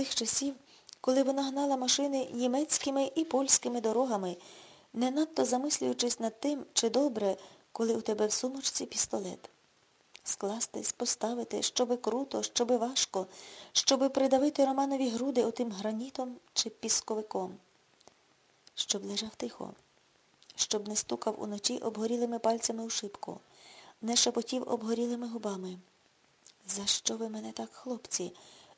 тих часів, коли вона гнала машини німецькими і польськими дорогами, не надто замислюючись над тим, чи добре, коли у тебе в сумочці пістолет. Скластись, поставити, щоби круто, щоби важко, щоби придавити Романові груди отим гранітом чи пісковиком, щоб лежав тихо, щоб не стукав уночі обгорілими пальцями у шибку, не шепотів обгорілими губами. За що ви мене так, хлопці?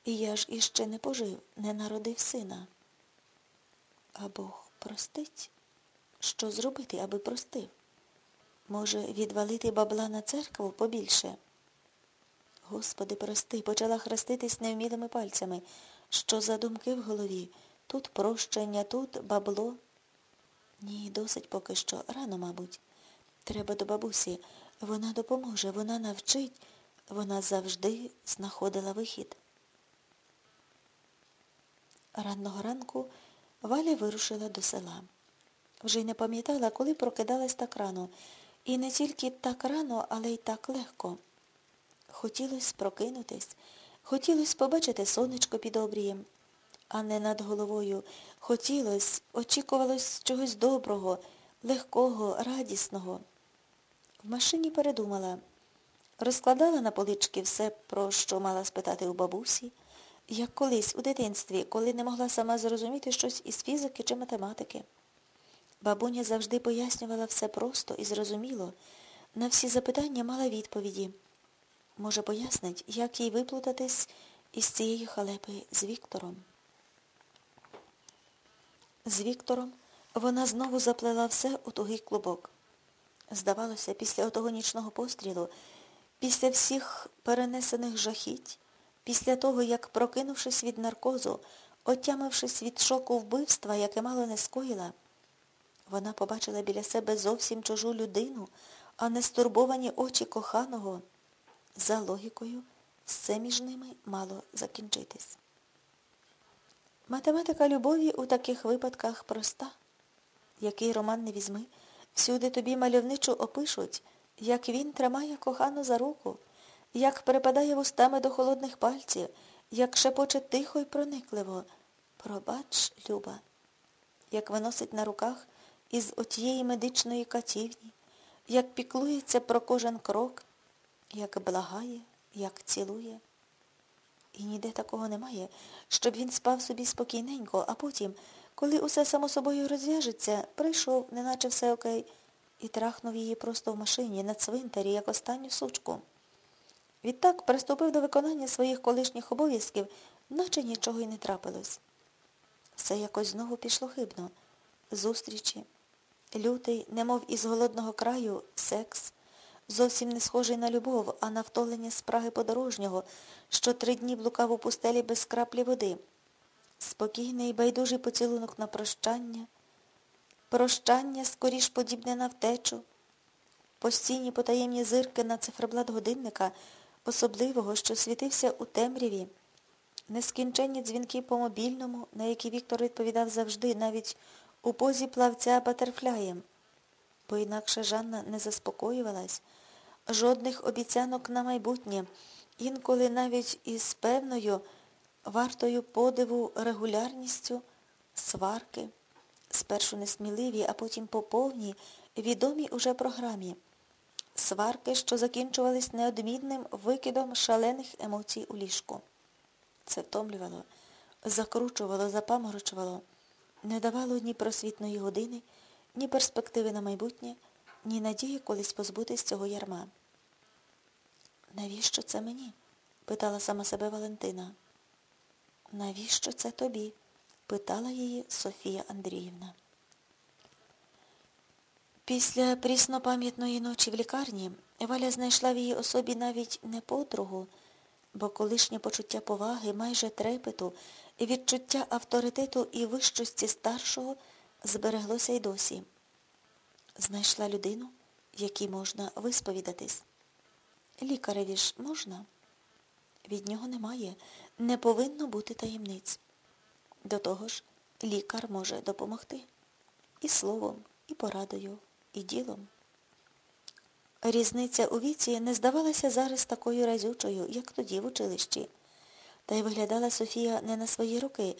І я ж іще не пожив, не народив сина. А Бог простить? Що зробити, аби простив? Може, відвалити бабла на церкву побільше? Господи, прости, почала хреститись невмілими пальцями. Що за думки в голові? Тут прощення, тут бабло. Ні, досить поки що. Рано, мабуть. Треба до бабусі. Вона допоможе, вона навчить, вона завжди знаходила вихід. Ранного ранку Валя вирушила до села. Вже й не пам'ятала, коли прокидалась так рано. І не тільки так рано, але й так легко. Хотілося прокинутись, хотілося побачити сонечко під обрієм, а не над головою. Хотілося, очікувалось чогось доброго, легкого, радісного. В машині передумала. Розкладала на полички все, про що мала спитати у бабусі, як колись у дитинстві, коли не могла сама зрозуміти щось із фізики чи математики. Бабуня завжди пояснювала все просто і зрозуміло. На всі запитання мала відповіді. Може, пояснить, як їй виплутатись із цієї халепи з Віктором. З Віктором вона знову заплела все у тугий клубок. Здавалося, після отого нічного пострілу, після всіх перенесених жахіть, після того, як, прокинувшись від наркозу, отямившись від шоку вбивства, яке мало не скоїла, вона побачила біля себе зовсім чужу людину, а не стурбовані очі коханого. За логікою, все між ними мало закінчитись. Математика любові у таких випадках проста. Який роман не візьми, всюди тобі мальовничо опишуть, як він тримає кохану за руку, як припадає вустами до холодних пальців, як шепоче тихо й проникливо. Пробач, Люба, як виносить на руках із отієї медичної катівні, як піклується про кожен крок, як благає, як цілує. І ніде такого немає, щоб він спав собі спокійненько, а потім, коли усе само собою розв'яжеться, прийшов, неначе все окей, і трахнув її просто в машині, на цвинтарі, як останню сучку. Відтак приступив до виконання своїх колишніх обов'язків, наче нічого й не трапилось. Все якось знову пішло хибно. Зустрічі, лютий, немов із голодного краю, секс, зовсім не схожий на любов, а на втолення спраги подорожнього, що три дні блукав у пустелі без краплі води. Спокійний байдужий поцілунок на прощання, прощання скоріш подібне на втечу, постійні потаємні зирки на циферблат годинника, особливого, що світився у темряві, нескінченні дзвінки по мобільному, на які Віктор відповідав завжди, навіть у позі плавця батерфляєм, бо інакше Жанна не заспокоювалась, жодних обіцянок на майбутнє, інколи навіть із певною вартою подиву регулярністю сварки, спершу несміливі, а потім по повній, відомій уже програмі. Сварки, що закінчувались неодмінним викидом шалених емоцій у ліжку. Це втомлювало, закручувало, запаморочувало не давало ні просвітної години, ні перспективи на майбутнє, ні надії колись позбутись цього ярма. Навіщо це мені? питала сама себе Валентина. Навіщо це тобі? питала її Софія Андріївна. Після пріснопам'ятної ночі в лікарні Валя знайшла в її особі навіть не подругу, бо колишнє почуття поваги, майже трепету, відчуття авторитету і вищості старшого збереглося й досі. Знайшла людину, якій можна висповідатись. Лікареві ж можна? Від нього немає, не повинно бути таємниць. До того ж, лікар може допомогти. І словом, і порадою, і ділом. Різниця у віці не здавалася зараз такою разючою, як тоді в училищі. Та й виглядала Софія не на свої роки,